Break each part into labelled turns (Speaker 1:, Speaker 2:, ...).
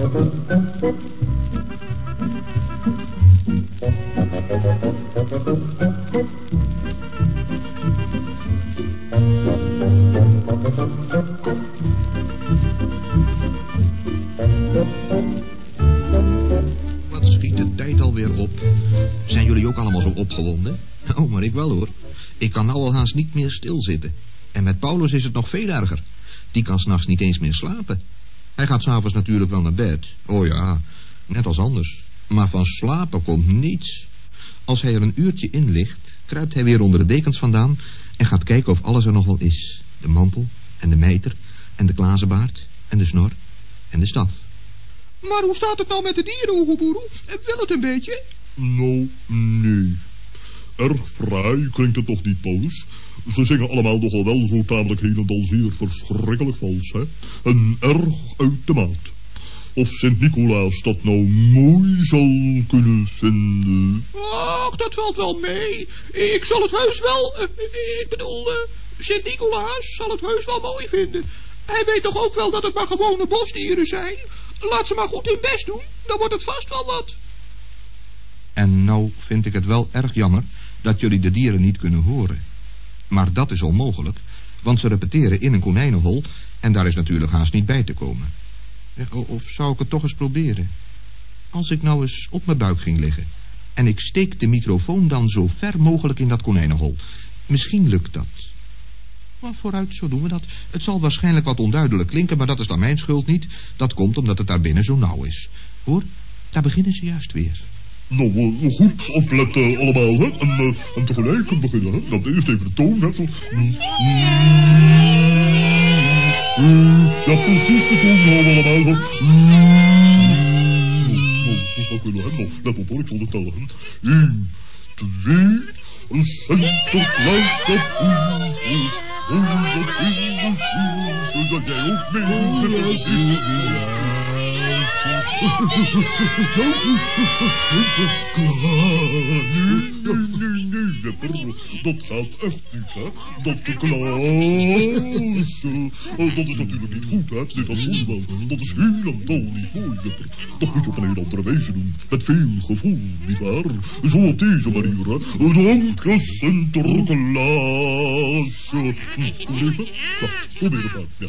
Speaker 1: Wat schiet de tijd alweer op? Zijn jullie ook allemaal zo opgewonden? Oh, maar ik wel hoor. Ik kan nou al haast niet meer stilzitten. En met Paulus is het nog veel erger. Die kan s'nachts niet eens meer slapen. Hij gaat s'avonds natuurlijk wel naar bed. Oh ja, net als anders. Maar van slapen komt niets. Als hij er een uurtje in ligt, kruipt hij weer onder de dekens vandaan... en gaat kijken of alles er nog wel is. De mantel en de mijter en de klazenbaard en de snor en de staf.
Speaker 2: Maar hoe staat het nou met de dieren, Oegoeboeroe? Wil het een beetje?
Speaker 3: Nou, nee. Erg fraai klinkt het toch niet, Paulus? Ze zingen allemaal nogal wel zo tamelijk heel en dan zeer verschrikkelijk vals, hè? En erg uit de maat. Of Sint-Nicolaas dat nou mooi zal kunnen vinden.
Speaker 2: Ach, dat valt wel mee. Ik zal het heus wel... eh, ik bedoel, eh, Sint-Nicolaas zal het heus wel mooi vinden. Hij weet toch ook wel dat het maar gewone bosdieren zijn? Laat ze maar goed hun best doen, dan wordt het vast wel wat.
Speaker 1: En nou vind ik het wel erg jammer dat jullie de dieren niet kunnen horen. Maar dat is onmogelijk, want ze repeteren in een konijnenhol en daar is natuurlijk haast niet bij te komen. O- Of zou ik het toch eens proberen? Als ik nou eens op mijn buik ging liggen en ik steek de microfoon dan zo ver mogelijk in dat konijnenhol. Misschien lukt dat. Maar vooruit, zo doen we dat. Het zal waarschijnlijk wat onduidelijk klinken, maar dat is dan mijn schuld niet. Dat komt omdat het daar binnen zo nauw is. Hoor, daar beginnen ze juist weer.
Speaker 3: Nou, eh, goed opletten allemaal, hè? En, eh, en tegelijk beginnen, hè? Dan eerst even de toon, hè? Zo. Mm, mm, Ja, precies de toon houden allemaal, hè? Mm. Nou, dat we, hè? Nou, let op, hoor, ik zal het tellen, hè? Eén, twee, een Sinterklaas dat hoeft. Oh, dat de schuur, zodat jij ook mee Dat gaat echt niet, hè. Dat Klaas... eh, dat is natuurlijk niet goed, hè. Dit dat voel je wel. Dat is helemaal niet mooi, Jepper. Dat moet je op een heel andere wijze doen. Met veel gevoel, nietwaar? Zo op deze manier, hè. Dank je, Sinterklaas. Nou, probeer het maar, ja.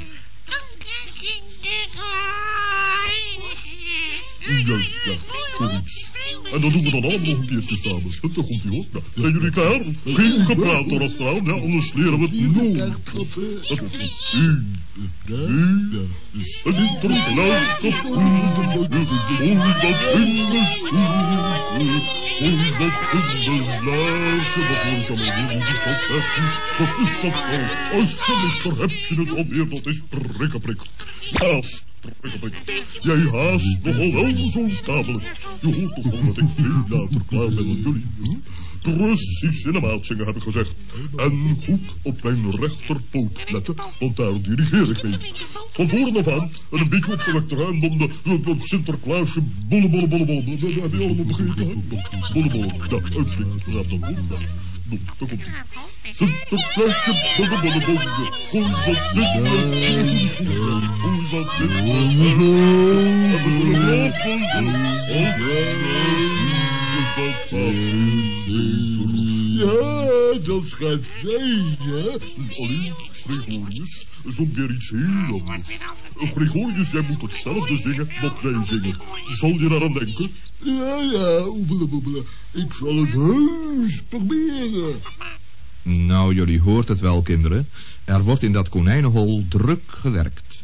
Speaker 3: Juist, ja, zoiets. En dat doen we dan allemaal nog een keertje samen. Daar komt hij. Ja. Zijn jullie klaar? Geen gepraat erachteraan, ja, anders leren we het nooit. Dat. Eén, twee, kapot. Gooi dat in de stoel. Gooi dat in de glazen. Wat hoor ik allemaal weer? Moet dat zeggen? Wat is dat nou? Alsjeblieft, heb je het alweer? Dat is prikkenprik. Haast. Jij haast nogal wel zo tamelijk. Je hoort toch wel dat ik veel later klaar ben dan jullie. Hm? Precies in de maat zingen, heb ik gezegd. En goed op mijn rechterpoot letten, want daar dirigeer ik mee. Van voren af aan, en een beetje opgewekter, hè, en dan de, de, de Sinterklaasje bolle, bolle, bolle, bolle. Dat heb je allemaal begrepen? Bolle, bolle, ja, uitschikken. Ja, dan. Nou, komt ie. Sinterklaasje, bolle, bolle, bolle. Gooi wat dit. Gooi wat dit Ja, dat gaat zijn, hè? Alleen, Gregorius, zong weer iets heel anders. Gregorius, jij moet hetzelfde zingen wat wij zingen. Zal je daaraan denken? Ja, ja, oebele. Ik zal het heus proberen.
Speaker 1: Nou, jullie hoort het wel, kinderen. Er wordt in dat konijnenhol druk gewerkt.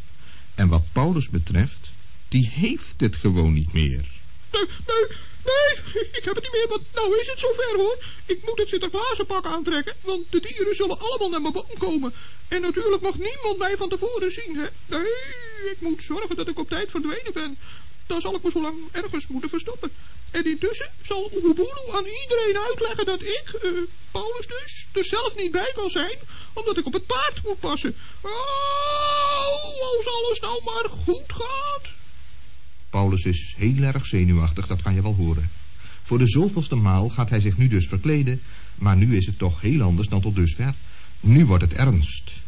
Speaker 1: En wat Paulus betreft, die heeft het gewoon niet meer.
Speaker 2: Nee, nee, nee, ik heb het niet meer, want nou is het zover hoor. Ik moet het Sinterklaasenpak aantrekken, want de dieren zullen allemaal naar mijn boom komen. En natuurlijk mag niemand mij van tevoren zien, hè. Nee, ik moet zorgen dat ik op tijd verdwenen ben. Dan zal ik me zo lang ergens moeten verstoppen. En intussen zal Oeboeloe aan iedereen uitleggen dat ik, eh, Paulus dus, er zelf niet bij kan zijn, omdat ik op het paard moet passen. Oh, als alles nou maar goed gaat.
Speaker 1: Paulus is heel erg zenuwachtig, dat kan je wel horen. Voor de zoveelste maal gaat hij zich nu dus verkleden, maar nu is het toch heel anders dan tot dusver. Nu wordt het ernst.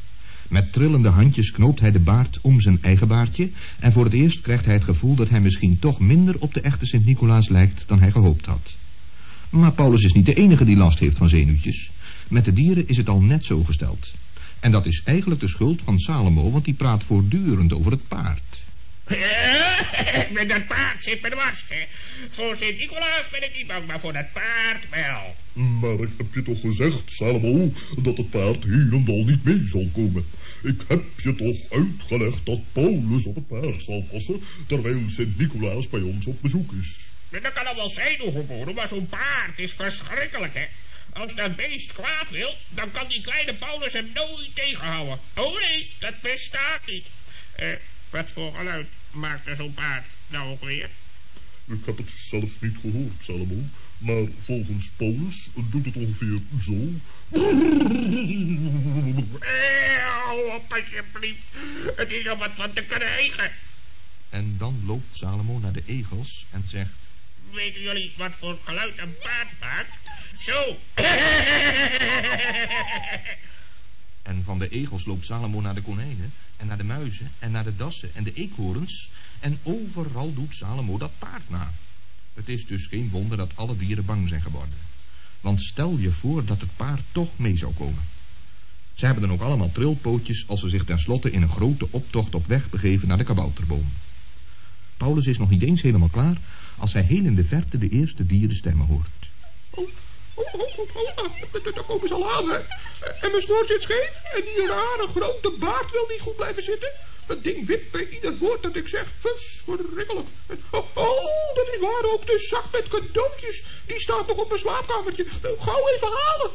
Speaker 1: Met trillende handjes knoopt hij de baard om zijn eigen baardje... en voor het eerst krijgt hij het gevoel dat hij misschien toch minder op de echte Sint-Nicolaas lijkt dan hij gehoopt had. Maar Paulus is niet de enige die last heeft van zenuwtjes. Met de dieren is het al net zo gesteld. En dat is eigenlijk de schuld van Salomo, want die praat voortdurend over het paard.
Speaker 4: Met dat paard zit me dwars, hè. Voor Sint-Nicolaas ben ik niet bang, maar voor dat paard wel.
Speaker 3: Maar ik heb je toch gezegd, Salomo, dat het paard helemaal niet mee zal komen. Ik heb je toch uitgelegd dat Paulus op het paard zal passen, terwijl Sint-Nicolaas bij ons op bezoek is.
Speaker 4: Dat kan al wel zijn, overboden, maar zo'n paard is verschrikkelijk, hè. Als dat beest kwaad wil, dan kan die kleine Paulus hem nooit tegenhouden. Oh nee, dat bestaat niet. Eh, wat voor geluid maakt er zo'n paard nou ook weer?
Speaker 3: Ik heb het zelf niet gehoord, Salomo, maar volgens Paulus doet het ongeveer zo.
Speaker 4: Eh, hou op alsjeblieft. Het is al wat van te krijgen.
Speaker 1: En dan loopt Salomo naar de egels en zegt...
Speaker 4: Weten jullie wat voor geluid een paard maakt? Zo.
Speaker 1: En van de egels loopt Salomo naar de konijnen en naar de muizen en naar de dassen en de eekhoorns. En overal doet Salomo dat paard na. Het is dus geen wonder dat alle dieren bang zijn geworden. Want stel je voor dat het paard toch mee zou komen. Ze hebben dan ook allemaal trilpootjes als ze zich tenslotte in een grote optocht op weg begeven naar de kabouterboom. Paulus is nog niet eens helemaal klaar als hij heel in de verte de eerste dierenstemmen hoort.
Speaker 2: Oh, oh, oh, oh, oh, daar komen ze al aan, hè. En mijn snor zit scheef en die rare grote baard wil niet goed blijven zitten. Dat ding wipt bij ieder woord dat ik zeg. Verschrikkelijk. Oh, oh, dat is waar ook. De zak met cadeautjes. Die staat nog op mijn slaapkamertje. Gauw even halen.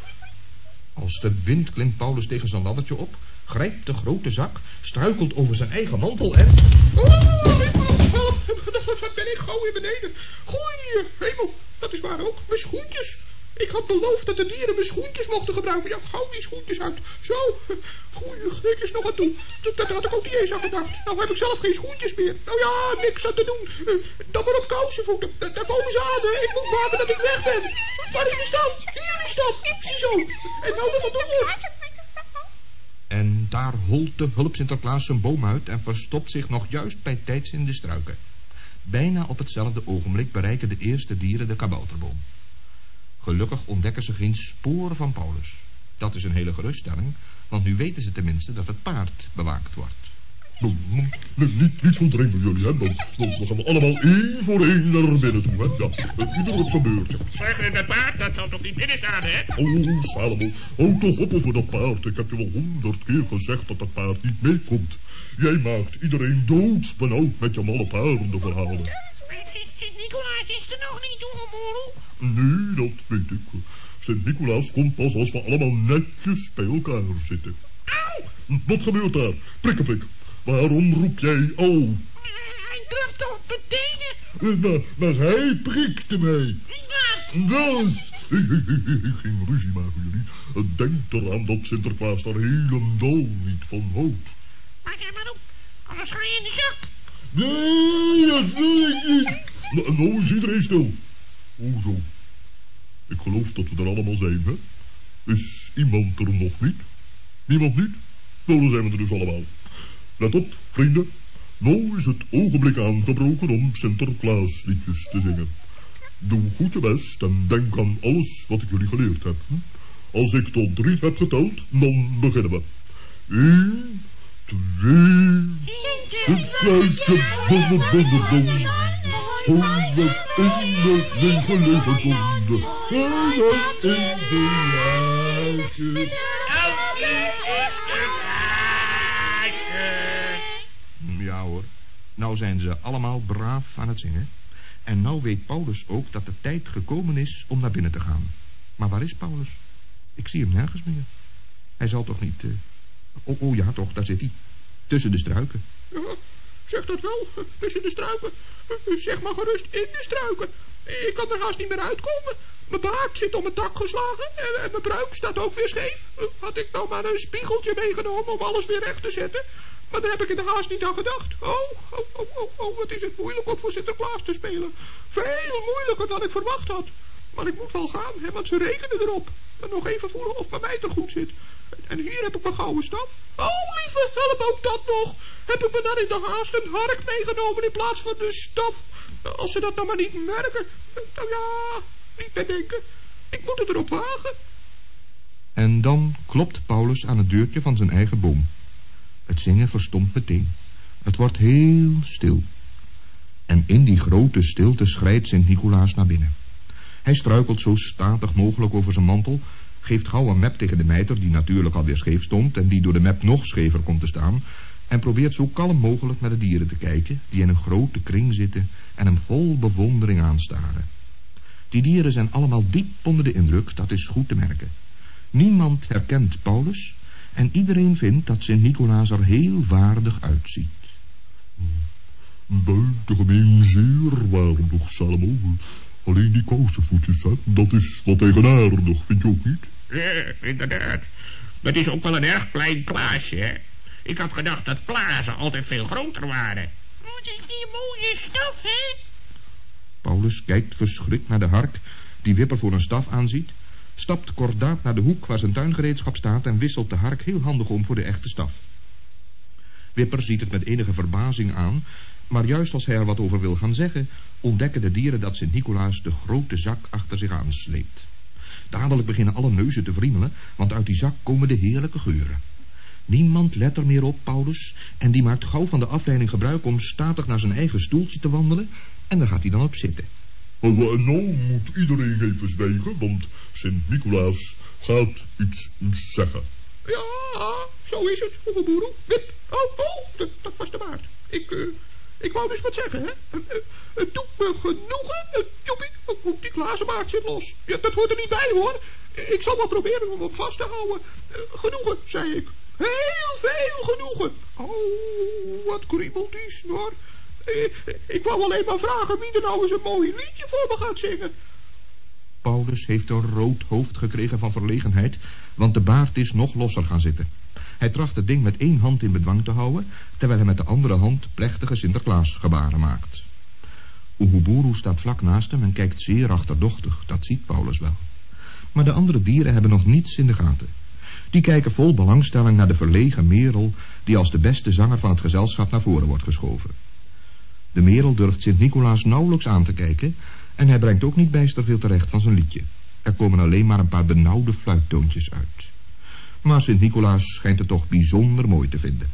Speaker 1: Als de wind klimt Paulus tegen zijn laddertje op, grijpt de grote zak, struikelt over zijn eigen mantel en...
Speaker 2: Oh, help, ben ik gauw weer beneden. Goeie hemel, dat is waar ook. Mijn schoentjes. Ik had beloofd dat de dieren mijn schoentjes mochten gebruiken. Ja, gauw die schoentjes uit. Zo, goeie gekjes nog aan toe. Dat, dat had ik ook niet eens aan. Nou heb ik zelf geen schoentjes meer. Nou ja, niks aan te doen. Uh, dan maar op kousenvoeten. Da daar komen ze aan. Ik moet waken dat ik weg ben. Waar is de stad? Hier is de stad. Ziezo. En nou nog wat doen.
Speaker 1: En daar holt de hulp Sinterklaas zijn boom uit en verstopt zich nog juist bij tijds in de struiken. Bijna op hetzelfde ogenblik bereiken de eerste dieren de kabouterboom. Gelukkig ontdekken ze geen sporen van Paulus. Dat is een hele geruststelling, want nu weten ze tenminste dat het paard bewaakt wordt.
Speaker 3: Nou, nou, niet, niet zo jullie, hè. Dan, dan gaan we allemaal één voor één naar binnen toe, hè. Ja, ieder op zijn beurt.
Speaker 4: Zeg, dat paard, dat zal toch niet binnen staan, hè?
Speaker 3: Oh, Salomo, hou toch op over dat paard. Ik heb je wel honderd keer gezegd dat dat paard niet meekomt. Jij maakt iedereen doodsbenauwd met je malle paardenverhalen.
Speaker 4: Sint-Nicolaas is er nog niet, Oegemoedel.
Speaker 3: Nee, dat weet ik. Sint-Nicolaas komt pas als we allemaal netjes bij elkaar zitten.
Speaker 4: Auw!
Speaker 3: Wat gebeurt daar? Prikkenprik. Waarom roep jij au?
Speaker 4: Hij drukt op mijn tenen.
Speaker 3: Maar, maar hij prikte mij.
Speaker 4: Wat?
Speaker 3: Wel, ik, ging ruzie maken jullie. Denk eraan dat Sinterklaas daar helemaal niet van houdt.
Speaker 4: Maak jij maar op, anders ga je in de zak.
Speaker 3: Nee, dat wil ik niet. Nou, nou is iedereen stil. Hoezo? Ik geloof dat we er allemaal zijn, hè? Is iemand er nog niet? Niemand niet? Nou, dan zijn we er dus allemaal. Let op, vrienden. Nou is het ogenblik aangebroken om Sinterklaasliedjes te zingen. Doe goed je best en denk aan alles wat ik jullie geleerd heb. Als ik tot drie heb geteld, dan beginnen we. Eén, twee... Het kluitje bolle bolle bom. Honderd honderd negen leven konden. Honderd in de laatje.
Speaker 1: Ja hoor, nou zijn ze allemaal braaf aan het zingen. En nou weet Paulus ook dat de tijd gekomen is om naar binnen te gaan. Maar waar is Paulus? Ik zie hem nergens meer. Hij zal toch niet... oh ja, toch, daar zit hij. Tussen de struiken.
Speaker 2: Zeg dat wel. Tussen de struiken. Zeg maar gerust in de struiken. Ik kan er haast niet meer uitkomen. Mijn baard zit om het dak geslagen en, mijn pruik staat ook weer scheef. Had ik nou maar een spiegeltje meegenomen om alles weer recht te zetten. Maar daar heb ik in de haast niet aan gedacht. Oh, oh, oh, oh, oh, wat is het moeilijk om voor Sinterklaas te spelen. Veel moeilijker dan ik verwacht had. Maar ik moet wel gaan, hè, want ze rekenen erop. En nog even voelen of bij mij er goed zit. En hier heb ik mijn gouden staf. Oh, lieve help, ook dat nog. Heb ik me dan in de haast een hark meegenomen in plaats van de staf. Als ze dat nou maar niet merken. Nou ja, niet bedenken. Ik moet het erop wagen.
Speaker 1: En dan klopt Paulus aan het deurtje van zijn eigen boom. Het zingen verstomt meteen. Het wordt heel stil. En in die grote stilte schrijdt Sint-Nicolaas naar binnen. Hij struikelt zo statig mogelijk over zijn mantel, geeft gauw een map tegen de mijter, die natuurlijk alweer scheef stond en die door de map nog schever komt te staan, en probeert zo kalm mogelijk naar de dieren te kijken, die in een grote kring zitten en hem vol bewondering aanstaren. Die dieren zijn allemaal diep onder de indruk, dat is goed te merken. Niemand herkent Paulus en iedereen vindt dat Sint-Nicolaas er heel waardig uitziet.
Speaker 3: Buitengemeen zeer waardig, Salomo. Alleen die kousenvoetjes, hè, dat is wat eigenaardig, vind je ook niet?
Speaker 4: Ja, inderdaad. Dat is ook wel een erg klein plaatje, hè. Ik had gedacht dat plazen altijd veel groter waren.
Speaker 5: Wat is die mooie staf, hè?
Speaker 1: Paulus kijkt verschrikt naar de hark, die Wipper voor een staf aanziet, stapt kordaat naar de hoek waar zijn tuingereedschap staat en wisselt de hark heel handig om voor de echte staf. Wipper ziet het met enige verbazing aan, maar juist als hij er wat over wil gaan zeggen, ontdekken de dieren dat Sint-Nicolaas de grote zak achter zich aansleept. Dadelijk beginnen alle neuzen te wriemelen, want uit die zak komen de heerlijke geuren. Niemand let er meer op, Paulus, en die maakt gauw van de afleiding gebruik om statig naar zijn eigen stoeltje te wandelen, en daar gaat hij dan op zitten.
Speaker 3: En nou moet iedereen even zwijgen, want Sint-Nicolaas gaat iets zeggen.
Speaker 2: Ja, zo is het, Oeverboeroe. Wip. Oh, oh, dat, dat was de baard. Ik, eh, ik wou dus wat zeggen, hè. Het doet me genoegen, Joepie. Die glazenbaard zit los. Ja, dat hoort er niet bij, hoor. Ik zal wel proberen om hem vast te houden. Eh, genoegen, zei ik. Heel veel genoegen. Oh, wat kriebelt die snor. Eh, ik wou alleen maar vragen wie er nou eens een mooi liedje voor me gaat zingen.
Speaker 1: Paulus heeft een rood hoofd gekregen van verlegenheid, want de baard is nog losser gaan zitten. Hij tracht het ding met één hand in bedwang te houden, terwijl hij met de andere hand plechtige Sinterklaas gebaren maakt. Oehuburu staat vlak naast hem en kijkt zeer achterdochtig, dat ziet Paulus wel. Maar de andere dieren hebben nog niets in de gaten. Die kijken vol belangstelling naar de verlegen merel, die als de beste zanger van het gezelschap naar voren wordt geschoven. De merel durft Sint-Nicolaas nauwelijks aan te kijken en hij brengt ook niet bijster veel terecht van zijn liedje. Er komen alleen maar een paar benauwde fluittoontjes uit. Maar Sint-Nicolaas schijnt het toch bijzonder mooi te vinden.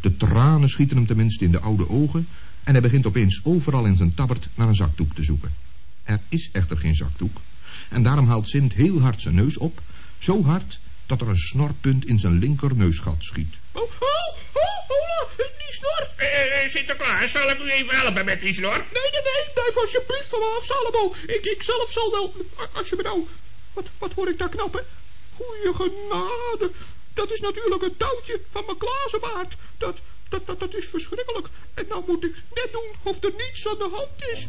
Speaker 1: De tranen schieten hem tenminste in de oude ogen en hij begint opeens overal in zijn tabbert naar een zakdoek te zoeken. Er is echter geen zakdoek en daarom haalt Sint heel hard zijn neus op, zo hard dat er een snorpunt in zijn linkerneusgat schiet.
Speaker 2: Oh, oh, oh, hola, die snor.
Speaker 4: Eh, Sinterklaas, zal ik u even helpen met die snor?
Speaker 2: Nee, nee, nee, blijf alsjeblieft van me af, Salomo. Ik, ik zelf zal wel, als je me nou... Wat, wat hoor ik daar knappen? Goeie genade. Dat is natuurlijk een touwtje van mijn glazenbaard. Dat, dat, dat, dat is verschrikkelijk. En nou moet ik net doen of er niets aan de hand is.